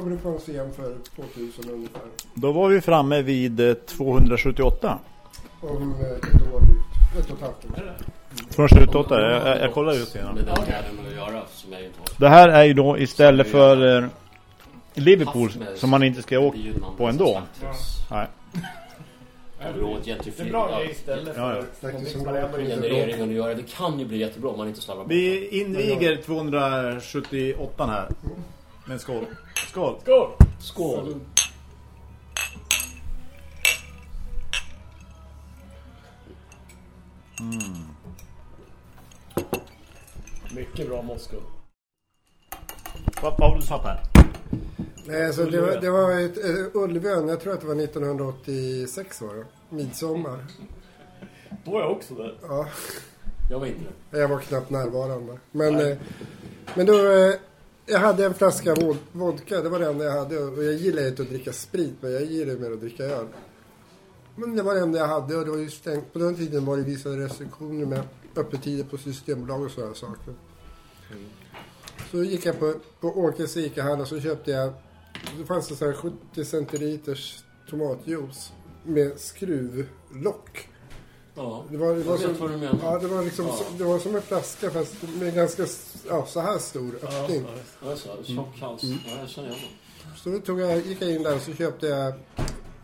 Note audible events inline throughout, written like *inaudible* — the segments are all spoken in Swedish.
kommer du på museum för 2000 ungefär. Då var vi framme vid eh, 278. Om eh, ett år drygt. Ett och ett halvt år. 278, jag, jag, jag kollar Med innan. Det här är ju då istället för eh, Liverpool som man inte ska åka Det på ändå. Nej. Det Det är bra grej istället för genereringen att göra. Det kan ju bli jättebra om man inte slarvar bort det. Vi inviger 278 här. Men skål. Skål. Skål! Skål! Mycket bra Moskva. Vad har du satt här? Nej, alltså, det var, det var ett, ett Ulvön. Jag tror att det var 1986 var det. Midsommar. Då är jag också där. Ja, Jag var inte det. jag var knappt närvarande. Men, eh, men då... Eh, jag hade en flaska vod, vodka. Det var det enda jag hade. Och jag gillar inte att dricka sprit. Men jag gillar mer att dricka öl. Men det var det enda jag hade. Och det var ju stängt. På den tiden var det vissa restriktioner med öppettider på Systembolag och sådana saker. Så gick jag på, på Åkes ICA-handel och så köpte jag... Det fanns det så här 70 centiliters tomatjuice med skruvlock. Ja, Det var, det var jag vet som, vad du menar. ja, det var liksom Ja. det var som en flaska fast med ganska ja, så här stor öppning. Ja, så, tjock hals. Ja, jag känner igen. Så då tog jag, gick jag in där och så köpte jag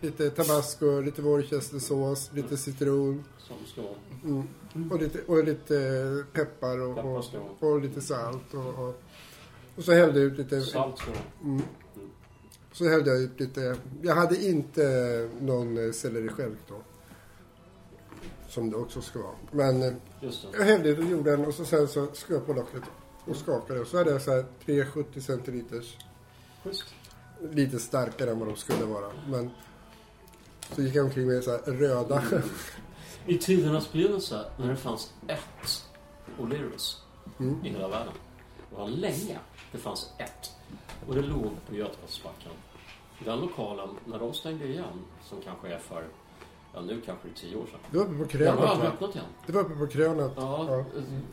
lite tabasco, lite worcestersås, lite citron Som ska vara. mm, och, lite, och lite peppar och, Peppar och, vara. och lite salt. Och, och, och så hällde jag ut lite... Salt ska vara. Så hällde jag ut lite... Jag hade inte någon eh, selleriskälk då. Som det också ska vara. Men eh, Just det. jag hällde ut och gjorde den och så sen så skrev jag på locket och skakade. Och så hade jag så här 370 centiliters. Schysst. Lite starkare än vad de skulle vara. Men så gick jag omkring med så här röda. I tidernas begynnelse, när det fanns ett O'Learys Mm. i hela världen. Det var länge det fanns ett. Och det låg på Götgatsbacken. Den lokalen, när de stängde igen, som kanske är för, ja nu kanske det är tio år sedan. Det var uppe på Den har krönet aldrig öppnat igen. Det var uppe på krönet. Ja, Ja.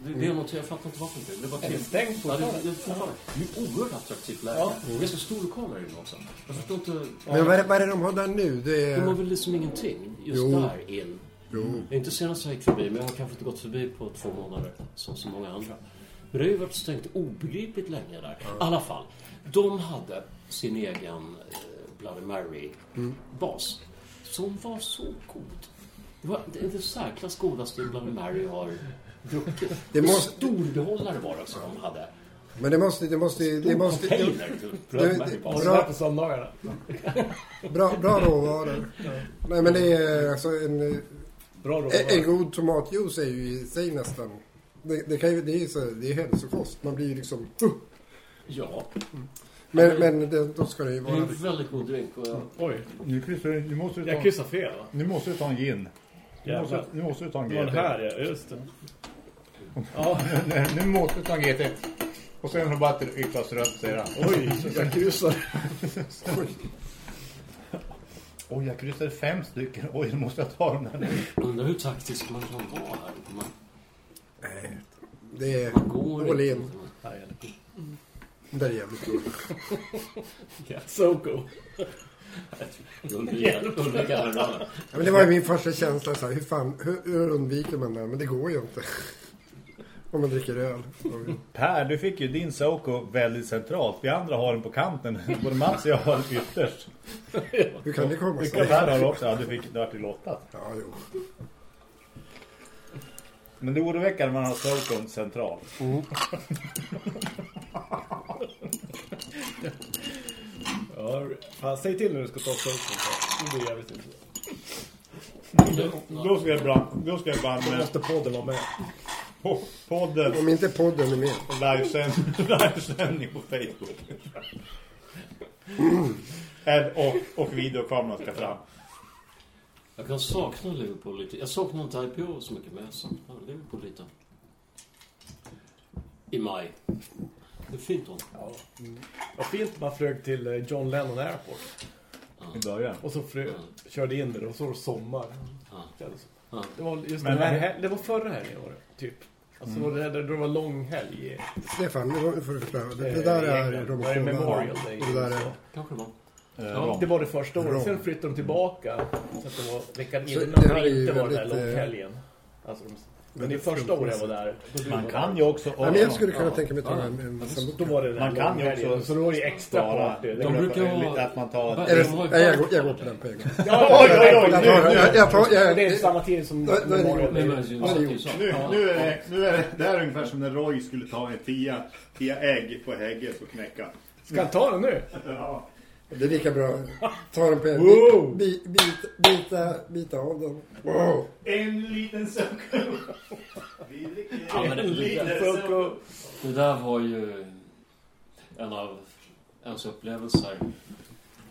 Det, det är något jag fattar inte varför inte. Det var Är det till. stängt Ja, det, fortfarande? det, är fortfarande. det är oerhört attraktivt läge. Ja. Det är ganska stor lokal inne också. Jag förstår inte. Men vad är, det, vad är det de har där nu? Det De har är... väl liksom ingenting just Jo. där in. Jo. Jag är inte senast jag gick förbi, men jag har kanske inte gått förbi på två månader som så många andra. Men det har ju varit stängt obegripligt länge där. I alla fall, de hade sin egen eh, Bloody Mary-bas. Som var så god. Det var det, är det särklass godaste Bloody Mary har druckit. Det måste- Stor behållare var det också de hade. Men det måste... Det måste... Det Stor måste container det- Bloody det- Bra. på söndagarna? bra, bra råvaror. Nej men det är alltså en... Bra En, god tomatjuice är ju i sig nästan... Det, det, kan ju, det är ju så, det är hälsokost. Man blir ju liksom... Uh. Ja, Men, men det, då ska det ju det är vara... en väldigt god drink. Och jag, Oj, Nu, kryssar, du- nu, måste du jag ta, kryssar fel va? nu måste du ta en gin. Nu måste, nu måste du ta en GT. den här ja, just det. *laughs* Ja, nu måste du ta en GT. Och sen har du bara ett glas rött, säger han. oj, *laughs* jag kryssar. Oj, jag kryssade fem stycken. Oj, nu måste jag ta dem där. undrar hur taktisk man kan vara här. Man, Nej, det är... man går All inte. in. Nej, Det är jävligt roligt. *laughs* ja. Soko. Undvika. Ja, men det var ju min första känsla. Så här, hur, fan, hur, hur undviker man det? Men det går ju inte. *laughs* Om man dricker öl. Per, du fick ju din Soko väldigt centralt. Vi andra har den på kanten. *laughs* Både Mats och jag har den ytterst. Hur kan det komma sig? Per har du också. Ja, du fick det vart ju lottat. Ja, jo. Men det är oroväckande när man har Sokon centralt. Ja, fan, säg till när du ska ta Soko. Det blir jävligt intressant. Då ska jag bara, då ska jag bara Då med måste podden vara med. på podden Om inte podden är med. och *laughs* livesändning, på Facebook. Eller- och, och videokameran ska fram. Jag kan sakna Liverpool lite. Jag saknar inte IPO så mycket, men jag saknar Liverpool lite. I maj. Det är fint då. Ja. Vad fint man flög till eh, John Lennon Airport. I början. Och så flög, körde in där och så var det sommar. Ja. Det var just Men- här, det var förra helgen var det, typ. Alltså var det där det var lång helg. Stefan, nu får du förklara. Det, det där är Det är Memorial Day. Det där är... Kanske det var. Eh, Ja, Rom. Det var det första året. Sen flyttade de tillbaka. Så att det var veckan Så innan. det här Det ju inte var den eh, långhelgen. Alltså, de, men det första året jag var där. Då Man kan ju också... Ja, men jag skulle kunna Ja. tänka mig att ta Ja. en, en Då var det den här Man kan ju också Så då var det extra party. De brukar ha- Att man tar... Nej, jag, går, bara- jag går på den på en gång. Ja, oj, oj, oj! Det är samma tid som är Nej, är. Nu, är det, nu är det, här är ungefär som när Roy skulle ta en tia, ägg på Hägges och knäcka. Ska han ta den nu? Ja. Det är lika bra. Ta den på en. Wow. Bi, bit, bita, bita av den. Wow. En liten suck. Vi dricker Ja, men det- en liten och- Det där var ju en av ens upplevelser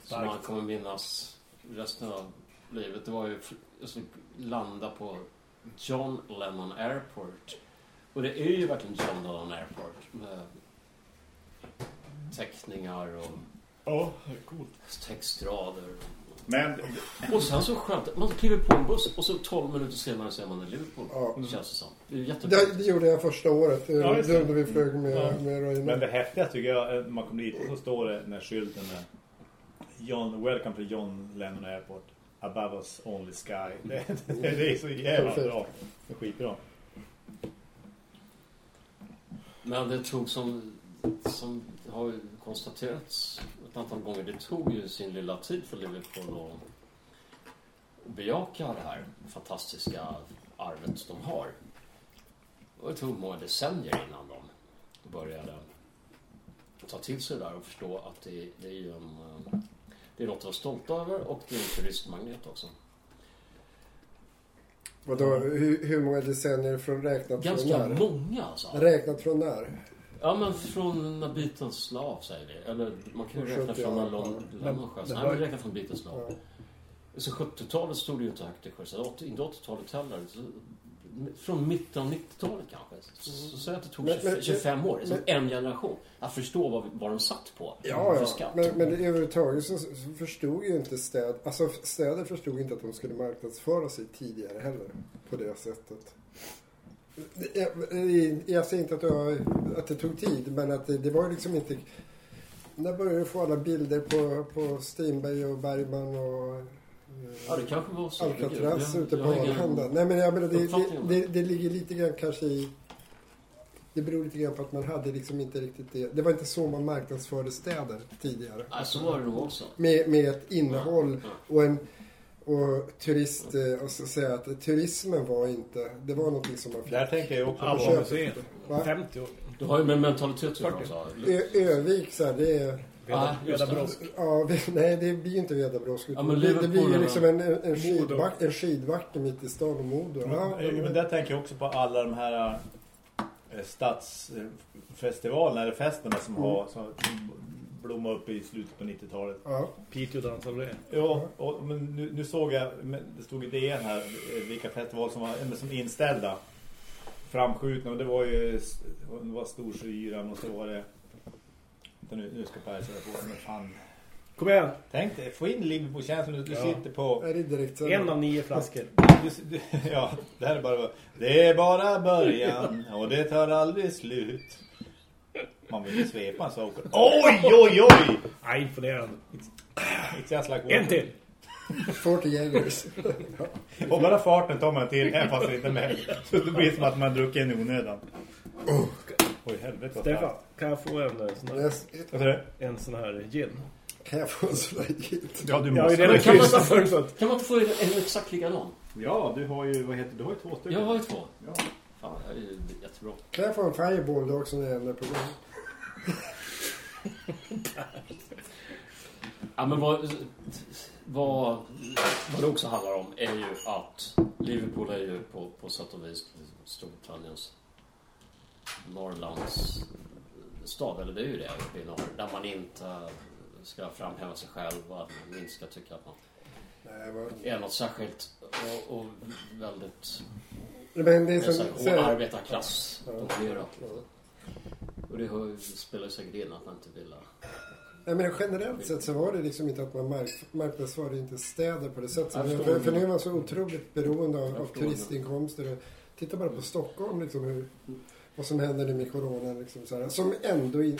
som man kommer minnas resten av livet. Det var ju att landa på John Lennon Airport. Och det är ju verkligen John Lennon Airport med teckningar och Ja, det är coolt. textrader. Men Och sen så skönt, man kliver på en buss och så 12 minuter senare så är man i Liverpool. Ja. Känns det som. Det är. Det, det gjorde jag första året. Det Ja, det det. under vi flög med, Ja. med Roine. Men det häftiga tycker jag, när man kommer dit så står det den här skylten med John, Welcome to John Lennon Airport. Above us only sky. *laughs* Det, det, det är så jävla Perfekt. bra. Det är skitbra. Men det tog som, som har konstaterats ett antal gånger, det tog ju sin lilla tid för Liverpool att bejaka det här fantastiska arvet de har. Och det tog många decennier innan de började ta till sig det där och förstå att det, det är ju en, eh, det är något att vara stolta över och det är en turistmagnet också. Vadå, hur, hur många decennier från räknat Ganska från när? många alltså. Räknat från när? Ja, men från när Beatles la av, säger vi. Eller man kan ju räkna 70, från när ja. Lon- Ja. Lennon sköts. det Nej, vi räknar från Beatles la av. Ja. Så 70-talet stod det ju inte högt i 80 Inte 80-talet heller. Så, från mitten av 90-talet kanske. Så, så säg att det tog Men- 25, men- 25 år. Men- en generation. Att förstå vad, vad de satt på. Ja, för ja. skatt. Men, men överhuvudtaget så, förstod ju inte städ... Alltså städer förstod inte att de skulle marknadsföra sig tidigare heller. På det sättet. Jag, jag säger inte att det, var, att det tog tid, men att det, det var liksom inte... När började du få alla bilder på, på Stenberg och Bergman och... eh, Ja, det kanske var så. Alcatraz Jag- ute jag på Arlanda. Nej men jag menar det, det, det, det ligger lite grann kanske i... Det beror lite grann på att man hade liksom inte riktigt det. Det var inte så man marknadsförde städer tidigare. Nej, så var det nog också. Med, med ett innehåll Ja. och en... Och turist... eh, Och så säga att turismen var inte... Det var någonting som man fick... Där tänker jag också på museet. Va? 50 år. Du har ju med mentalitet tror jag 40. också. Ö, Övik så här, det är... Vedabrosk. Ja, nej det blir ju inte Vedabrosk. Ja, det, det blir ju liksom en, en, en, Modo. skidback, en skidbacke mitt i stan och Modo. Ja, Men, men där tänker jag också på alla de här eh, stadsfestivalerna eller festerna som har som blommade upp i slutet på 90-talet. ja. Piteå dansar Ja, och, men nu, nu såg jag, det stod i DN här eh, vilka festivaler som var eller som inställda. Framskjutna och det var ju det var Storsyran och så var det vänta nu, nu ska Per säga på men fan. Kom igen. Tänk dig, få in Liverpool-känslan. Du, du Ja. sitter på... Är det direkt så? En av nio flaskor. *laughs* Du, du, *laughs* ja, det här är bara... Det är bara början och det tar aldrig slut. Man vill svepa en sak. *laughs* Oj, oj, oj! Nej, imponerande. It's just like En till. 40 Jägers. Och bara farten tar man till, även fast det inte är med. Så det blir som att man druckit en onödan. Oj, helvete Stefan, fan. kan jag få en eh, sån här, Yes. En sån här gin? Kan jag få en sån där gilt? Ja, du måste. redan kan man så att... Kan man inte få en, exakt likadan? Ja, du har ju, vad heter du? har ju två stycken. Jag har ju två. Ja. Fan, det är jättebra. Kan jag få en fireball då också när är på gång? Ja, men vad, vad, vad det också handlar om är ju att Liverpool är ju på, på sätt och vis Storbritanniens Norrlands stad, eller det är ju det uppe i norr, där man inte ska framhäva sig själv och att man inte ska tycka att man Nej, vad... är något särskilt och, och väldigt Men det är som... så arbetarklass dominerat. Och det ju- spelar säkert in att man inte vill Nej, men generellt sett så var det liksom inte att man mark marknadsförde inte städer på det sättet. För, för, nu är man så otroligt beroende av, av turistinkomster. Titta bara på Stockholm liksom hur, vad som händer nu med corona liksom så här, Som ändå i,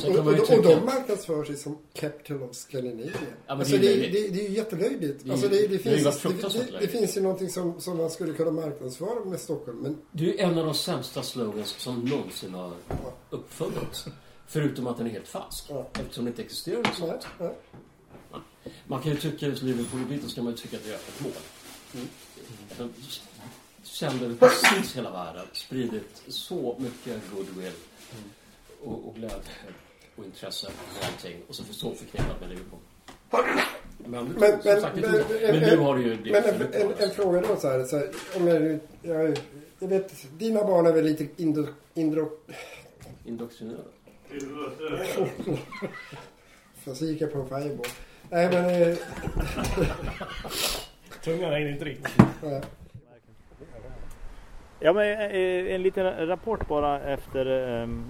Sen och, och, och de marknadsför sig som Capital of Scandinavia. men alltså det det, det, det är ju jättelöjligt. Det Alltså det, det, finns, det, det, finns ju någonting som, som man skulle kunna marknadsföra med Stockholm. Men Det är en av de sämsta slogans som någonsin har uppfunnits. Förutom att den är helt falsk. Ja. Eftersom det inte existerar något sånt. nej. Man kan ju tycka att Liverpool biten så kan man ju tycka att det är öppet mål. Mm. Känd över precis hela världen. Spridit så mycket goodwill och, och glädje och intresse och allting. Och så för så förknippat med Liverpool. Men, Men- men- sagt, men- men en- nu har det ju blivit Men en, en, en fråga då så här, så här om jag, jag, jag vet, dina barn är väl lite indo, indro, Indoktrinerad. *laughs* fast så gick jag på en fireball. Nej men, eh, *laughs* Tungan hänger inte riktigt. Ja, men eh, en liten rapport bara efter ehm,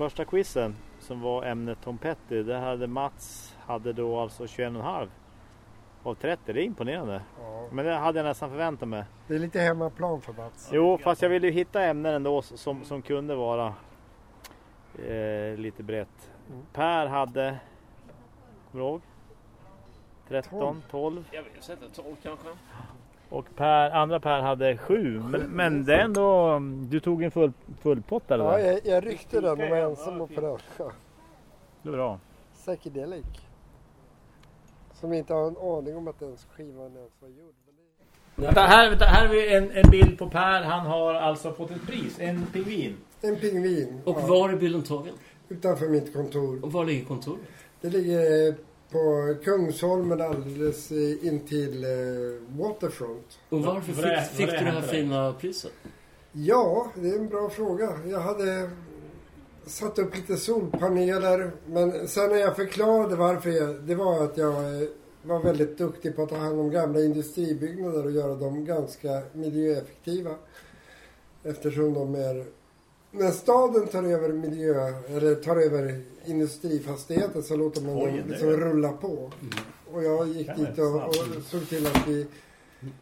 första quizen som var ämnet Tom Petty. Där hade Mats hade då alltså 21,5 av 30. Det är imponerande. ja, Men det hade jag nästan förväntat mig. det är lite hemmaplan för Mats. Jo, fast jag ville ju hitta ämnen ändå som, som kunde vara eh, lite brett. Per hade, kommer du ihåg? 13, 12. Jag vill sätta 12 kanske. Och per, andra Per hade 7. Men, men det är ändå, du tog en full, full pott där. Ja, jag, jag ryckte den och var ensam på den. Ja, Det är bra. Psychedelic. Som inte har en aning om att den skivan ens var gjord. Vänta, här, vänta, här har vi en, en bild på Per. Han har alltså fått ett pris. En pingvin. En pingvin. Och ja, var är bilden tagen? Utanför mitt kontor. Och var ligger kontoret? Det ligger på Kungsholmen alldeles intill eh, Waterfront. Och varför fick, fick vad är du det här fina priset? Ja, det är en bra fråga. Jag hade satt upp lite solpaneler. Men sen när jag förklarade varför jag, det var att jag eh, var väldigt duktig på att ta hand om gamla industribyggnader och göra dem ganska miljöeffektiva. Eftersom de är... När staden tar över miljö, eller tar över industrifastigheter så låter man Oj, dem liksom rulla på. Och jag gick dit och, och såg till att vi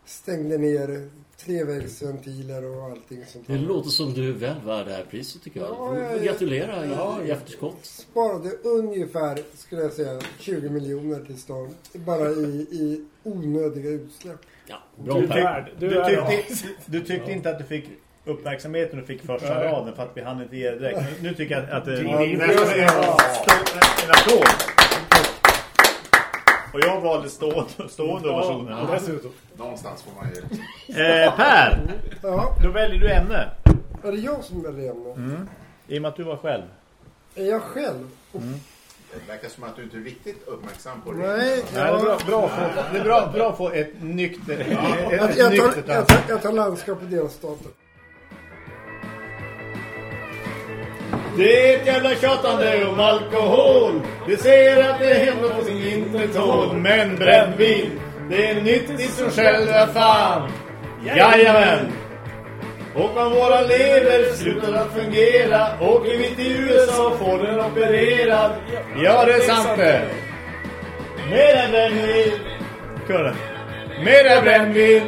stängde ner trevägsventiler och allting sånt Det låter som du är väl värd det här priset tycker jag. Ja, jag- får gratulera i, Ja. i efterskott. Sparade ungefär, skulle jag säga, 20 miljoner till stan. Bara i, i onödiga utsläpp. Ja, bra Du, tyck, Du du, tyckte, du tyckte inte att du fick uppmärksamheten och fick första raden för att vi hann inte ge direkt. Nu, nu tycker jag att det Ja, nästan det- är en applåd. Och jag valde stående, stående ovationer. Dessutom. Någonstans får man ju... Eh, per, Ja, då väljer du ämne. är det jag som väljer ämne? Mm. I och med att du var själv. Är jag själv? Det verkar som att du inte är riktigt uppmärksam på det. Nej, Nej, det är bra, jag, bra, att få, det är bra, bra att få ett nykter, ett, jag, ett jag, tar, jag, ansikte. tar, jag tar landskap och delstater. Det är ett jävla tjatande om alkohol. Det säger att det händer på sin inte tål Men brännvin, det är nyttigt som själva fan. Jajamän! Och om våra lever slutar att fungera Åker vi till USA och får den opererad. Ja, det är sant det. Mera brännvin. Köra Mera brännvin.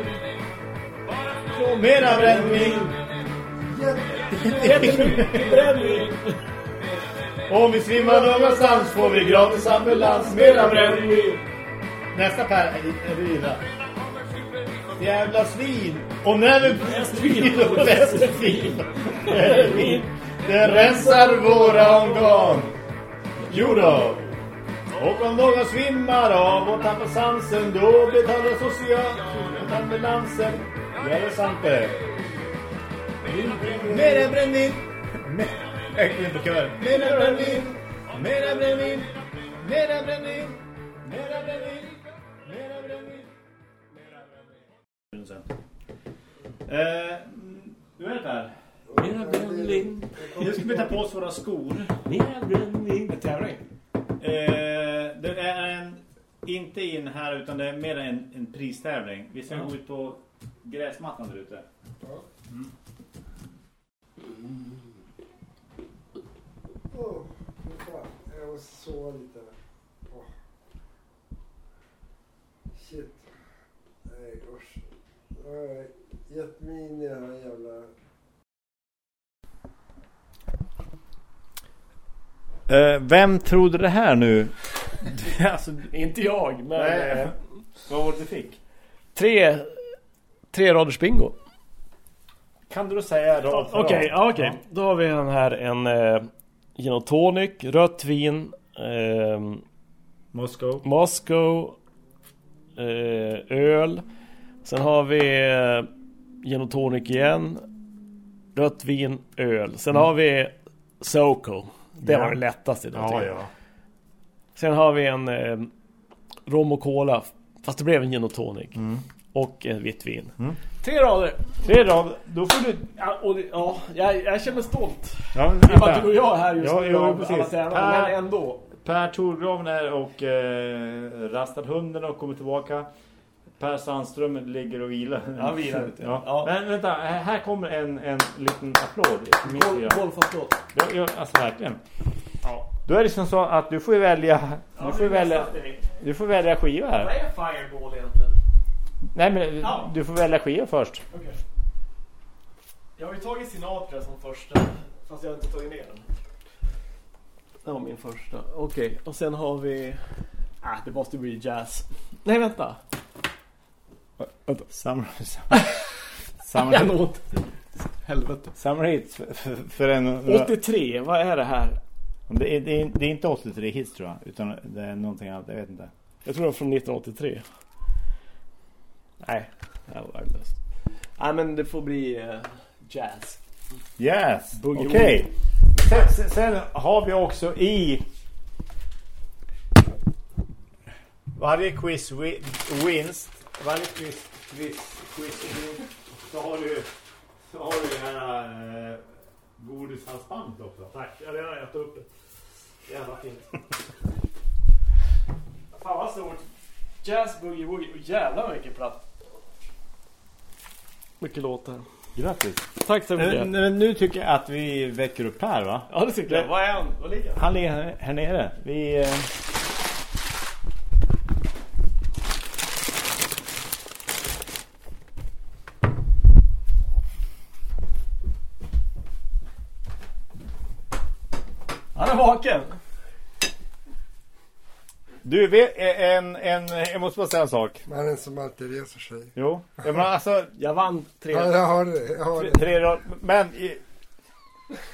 Mera brännvin. Om vi svimmar någonstans får vi gratis ambulans Mera brännvin Nästa Per är illa Jävla svin. Och när vi svin *laughs* och västerfin Det rensar våra organ. Jo då. Och om någon svimmar av och tappar sansen Då betalar socialt ambulansen Ja det är sant det Mera brännvin. Jag går in på kören. Mera brännvin. Mera brännvin. Mera brännvin. Mera brännvin. Mera brännvin Mera brännvin. Eh, Du är det Per. Mera brännvin, Nu ska vi ta på oss våra skor. Mera brännvin. Tävling. Eh, Det är en Inte in här utan det är mer en, en pristävling. Vi ska gå ut på gräsmattan där ute. Åh, fan. jag måste sova lite. Åh. Shit. Nej, usch. har gett mig in i det här jävla... Eh, vem trodde det här nu? *laughs* alltså, inte jag, men Nej. eh, Vad var det du fick? tre, tre raders bingo. Kan du då säga rad för Okej, rad? okej. Då har vi den här en eh, gin och tonic, rött vin, eh, Moskva. Moscow, eh, öl. Sen har vi eh, gin och tonic igen, rött vin, öl. Sen har vi Soko. Det Ja. var det lättaste idag. Ja, ja. Sen har vi en eh, rom och cola. Fast det blev en gin och tonic. Och en vitt vin. Mm. Tre rader. Tre rad. Då får du... Ja, och det, ja jag, jag känner mig stolt. Ja, I och med att du och jag är här just Ja, nu. jo, av precis. alla tränare, Per- Men ändå. Per Torgraven är och eh, rastar hunden och kommer tillbaka. Per Sandström ligger och vilar. Ja, vilar lite. Ja. Ja. Men vänta, här kommer en, en liten applåd. bollfastslåt. Ja, ja, alltså verkligen. Då är det som så att du får välja du får välja du får välja skiva Vad här. är Fireball egentligen? Nej men Ja. du får välja skiva först. Okej. Jag har ju tagit Sinatra som första. Fast jag har inte tagit ner den. Det var min första. Okej, och sen har vi... Ah, det måste bli jazz. Nej, vänta. Vänta. Summer, *laughs* Jag summer, nåt. Helvete. summer hits för, för, för en... 83, vad är det här? Det är, det, är, det är inte 83 hits tror jag. Utan det är någonting annat, jag vet inte. Jag tror det var från 1983. Nej, det var värdelöst. Nej, men det får bli eh, jazz. Yes, okej. Sen, sen, sen har vi också i varje quiz wi- vinst, varje quiz, quiz, quiz vinst, så har du så har du det här äh, godishalsbandet också. Tack, jag har redan ätit upp det. Jävla fint. Fan vad stort. Jazz, boogie, woogie. Och jävlar vilken platt. Mycket låtar. Grattis. Tack så mycket. Men, men nu tycker jag att vi väcker upp här va? Ja det tycker jag. Vad är han? Vad ligger han? Han ligger här, här nere. Vi... Eh, Han är vaken. Du vet en, en, jag måste bara säga en sak. Mannen som alltid reser sig. Jo, jag menar alltså Jag vann tre. Ja, jag har det. Jag har Tre, det. tre men i,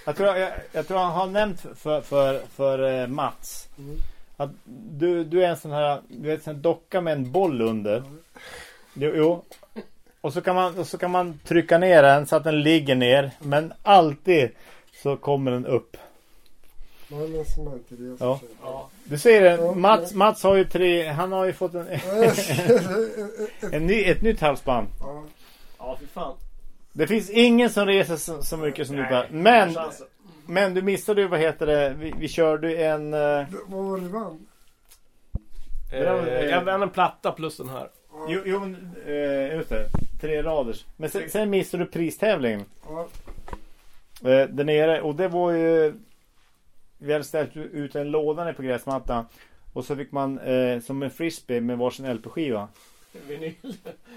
jag, tror, jag, jag tror han har nämnt för, för, för eh, Mats Mm. att du, du är en sån här du vet, en sån docka med en boll under. Jo, jo. Och så, kan man, och så kan man trycka ner den så att den ligger ner. Men alltid så kommer den upp. Mannen som alltid reser Ja. sig. Ja. Du ser det, Mats, Mats har ju tre, han har ju fått en, *laughs* *laughs* en ny, ett nytt halsband. ja. Ja fy fan. Det finns ingen som reser så, så mycket som du. Nej, Men. Men du missade ju, vad heter det? Vi, vi körde en... eh, Vad var det vann? Jag vann en platta plus den här. jo, jo, men, eh, just det. Tre raders. Men sen, sen missade du pristävlingen. Ja. Eh, där nere. Och det var ju... Vi hade ställt ut en låda nere på gräsmattan. Och så fick man eh, som en frisbee med varsin LP-skiva. Vinyl.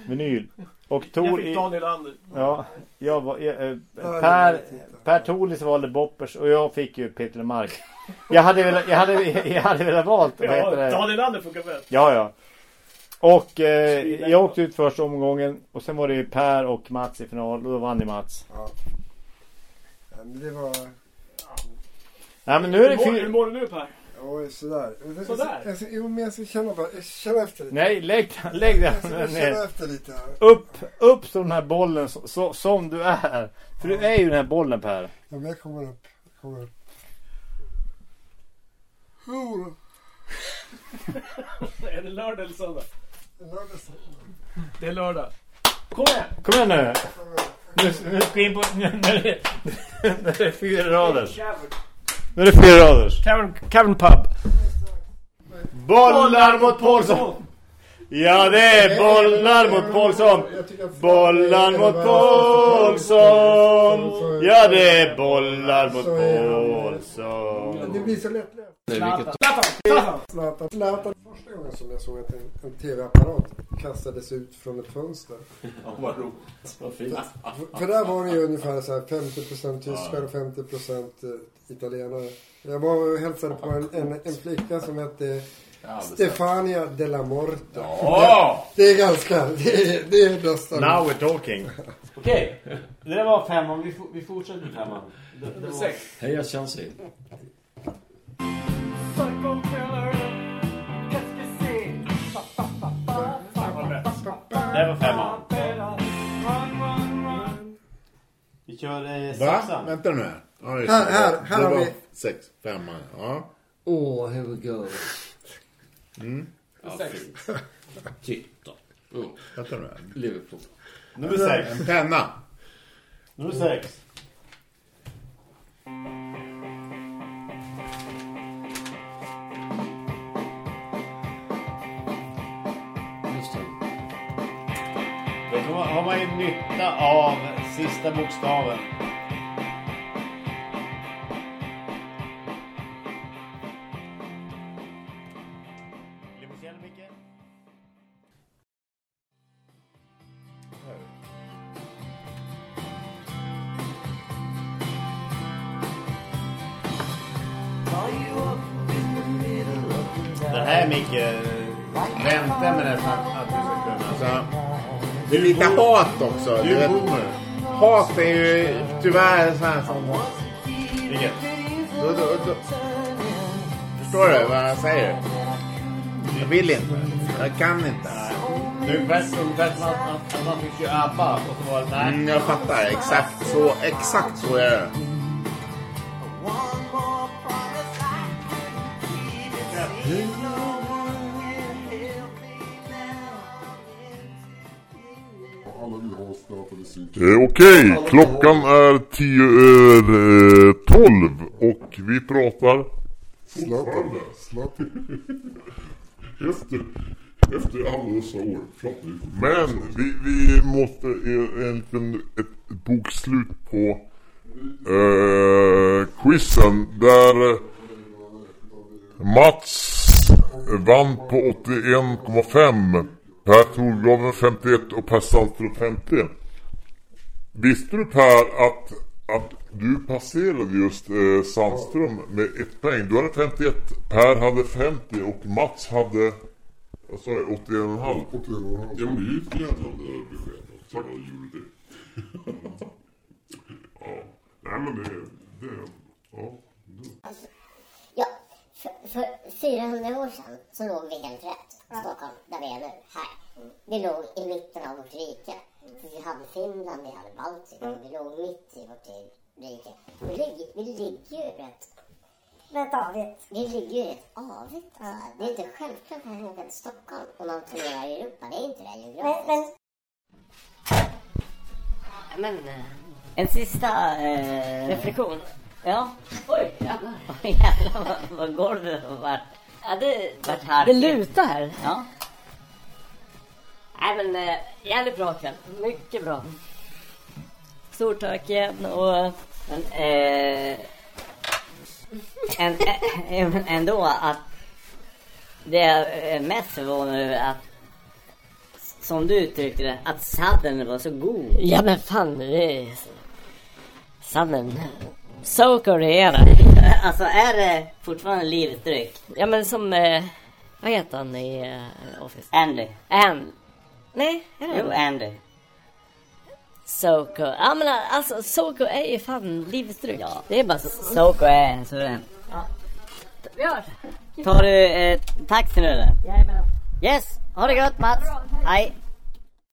Vinyl. Och Jag Tor... fick i- Daniel Ander. Ja, jag var, jag, eh, det per, jag per Tolis valde Boppers och jag fick ju Peter Mark. Jag hade velat, jag hade, jag hade velat valt, vad heter Ja, det? Daniel Ander funkar väl. Ja, ja. Och eh, jag åkte ut första omgången och sen var det ju Per och Mats i final och då vann ju Mats. Ja. ja men det var... Nej men nu är det Hur mår- Hur mår du nu Per? Oj, sådär. Sådär? Jag, jag, jo, men jag ska känna bara... Jag ska känna efter lite. Nej, lägg, lägg Jag ska den bara känna ner. efter lite här. Upp, upp så den här bollen så, så, som du är. För du är ju den här bollen Per. Ja, men jag kommer upp. Jag kommer upp. Då. Är det lördag eller söndag? Det är lördag så- Det är lördag. Kom igen! Kom igen nu. Nu, nu ska vi in på... Nu, nu, är det- nu är det fyra raders. Nu är det fyra raders. Cavern, Cavern Pub. Bollar mot Paulsson. Ja, det är bollar mot Paulsson. Bollar mot Paulsson. Ja, det är bollar mot. Paulsson. Det blir så lätt lätt. Nej, vilket... Zlatan. Zlatan. Första gången som jag såg att en, en tv-apparat kastades ut från ett fönster. *laughs* Vad roligt. Vad fint. För där var det ju ungefär så här 50% tyskar och 50% eh, italienare. Jag var och hälsade på en, en, en flicka som hette Stefania della Morte. Ja! Det är ganska, det är, det är nästan. Now we're talking. Okej, det var femman. Vi, vi fortsätter med femman. Det, det var... Sex. Heja Chelsea. Det var femman. Vi kör eh, Va? sexan. Vänta nu. Ja, Här- det. här- här det har var vi- Sex, femma. Ja. Åh, here we go. Mm. Ja. Titta. Vänta nu. Liverpool. Nummer sex. En penna. Nummer sex. Just det. Då kan man- har man ju nytta av sista bokstaven. Det här Micke, vänta med det för att att du ska kunna. Så. Det är lite hat också. Du Du är boomer. hat är ju tyvärr så här som... Vilket? Då, då, då. Förstår du vad jag säger? Jag vill inte. Jag kan inte. Nu vet vet man att, att man fick ju ABBA och så var det nej. Mm, jag fattar. Exakt så, exakt så är det. Eh, Okej, klockan är tio över eh, tolv och vi pratar... Zlatan. Zlatan. *laughs* efter, efter alla dessa år. Men vi, vi måste egentligen ett bokslut på eh, quizen där eh, Mats vann på 81,5. Per Thorgraven 51 och Per Sandström 50. Visste du Per att, att du passerade just eh, Sandström med ett poäng? Du hade 51, Per hade 50 och Mats hade vad sa jag, 81,5. 81,5. Ja men det är ju ett glädjande besked att jag gjorde det. *laughs* ja, nej men det, det, ja. Ja, för, för 400 år sedan så låg vi helt rätt. Stockholm, där vi är nu, här. Vi låg i mitten av vårt rike. För vi hade Finland, vi hade Baltikum, vi låg mitt i vårt rike. Vi ligger, vi ligger ju rätt... Rätt avigt. Vi ligger ju rätt avigt. Alltså. Det är inte självklart att åka till Stockholm om man turnerar i Europa. Det är inte det Men, geografiskt. men, Men, eh, en sista eh, reflektion. Ja. Oj, jävlar. *laughs* Oj, jävlar vad, vad golvet har varit. Ja, det, Vart här. det lutar. ja. Nej, men eh, jävligt bra kväll. Mycket bra. Stor tack igen och... Men, eh, en, en, ändå att det jag är mest förvånad över att som du uttryckte det, att sadden var så god. Ja men fan, det är... Sannen. Är det. *laughs* Alltså är det fortfarande livets dryck? Ja men som... Eh, vad heter han i eh, Office? Andy. An... Nej, är det Jo? Andy. Soker. Ja men alltså Soker är ju fan livets dryck. Ja. Det är bara så. Soko är suverän. Vi hörs. Tar du eh, taxi nu eller? Jajamän. Yes, ha det gott Mats. Hej.